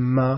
ma